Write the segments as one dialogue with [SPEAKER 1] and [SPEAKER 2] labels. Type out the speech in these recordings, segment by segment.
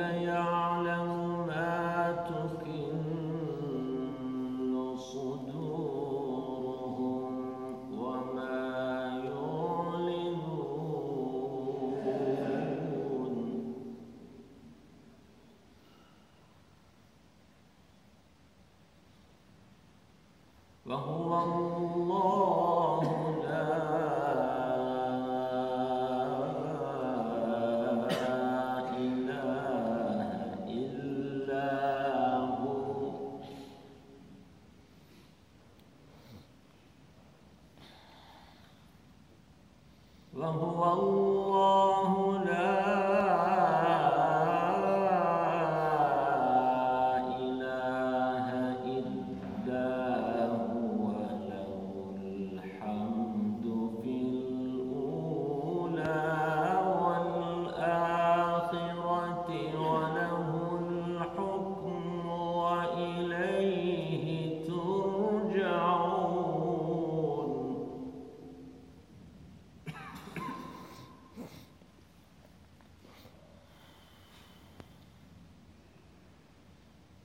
[SPEAKER 1] يعلم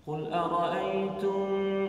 [SPEAKER 1] قل أرأيتم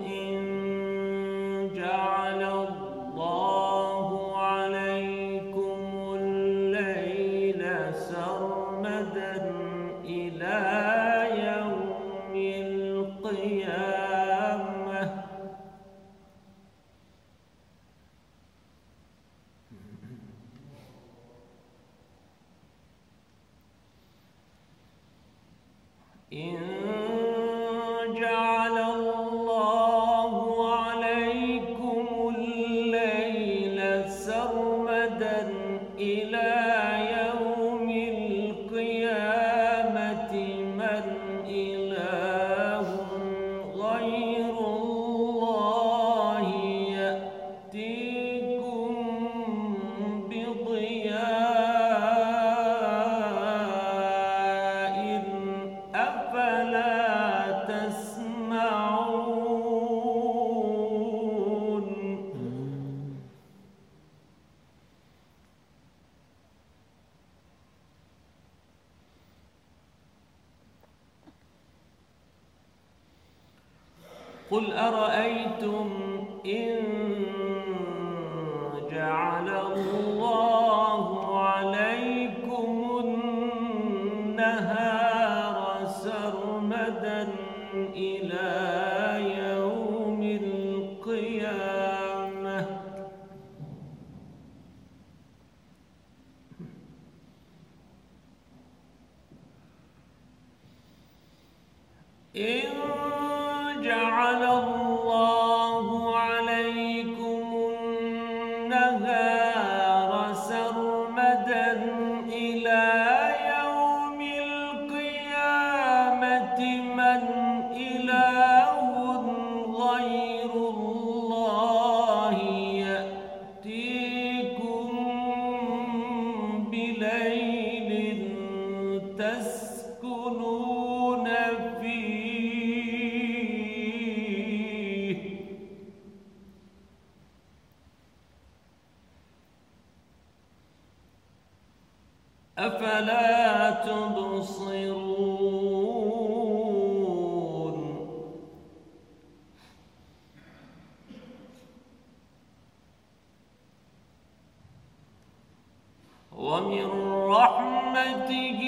[SPEAKER 1] قل أرأيتم إن جعل الله عليكم النهار سرمدا إلى يوم القيامة إن أفلا تبصرون؟ ومن رحمته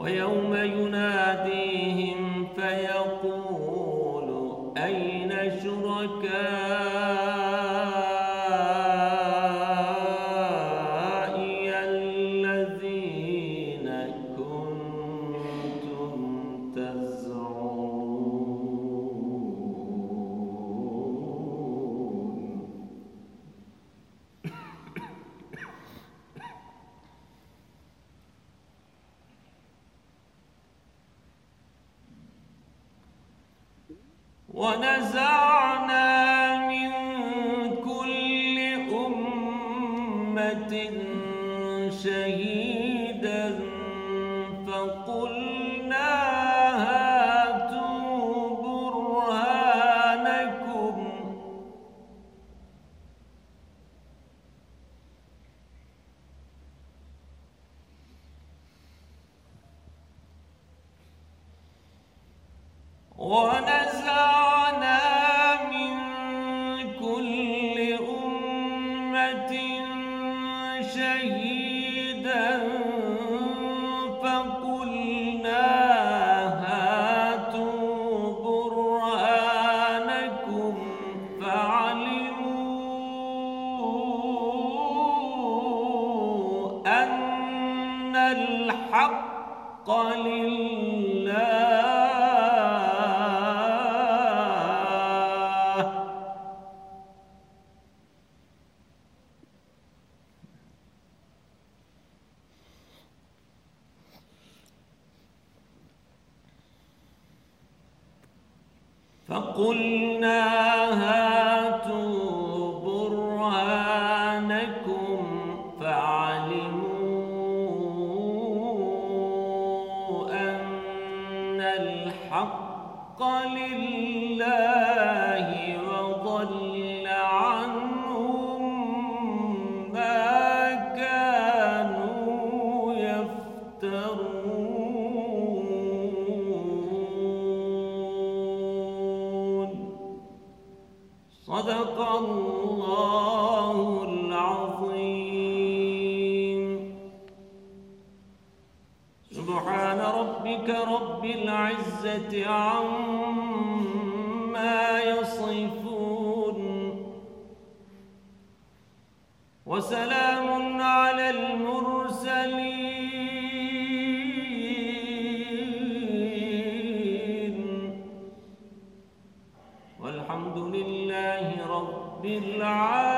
[SPEAKER 1] ويوم ينادي ونزعنا من كل أمة شهيدا فقلنا هاتوا برهانكم. ونزعنا فقلنا هاتوا سبحان ربك رب العزة عما وسلام على المرسلين. العالمين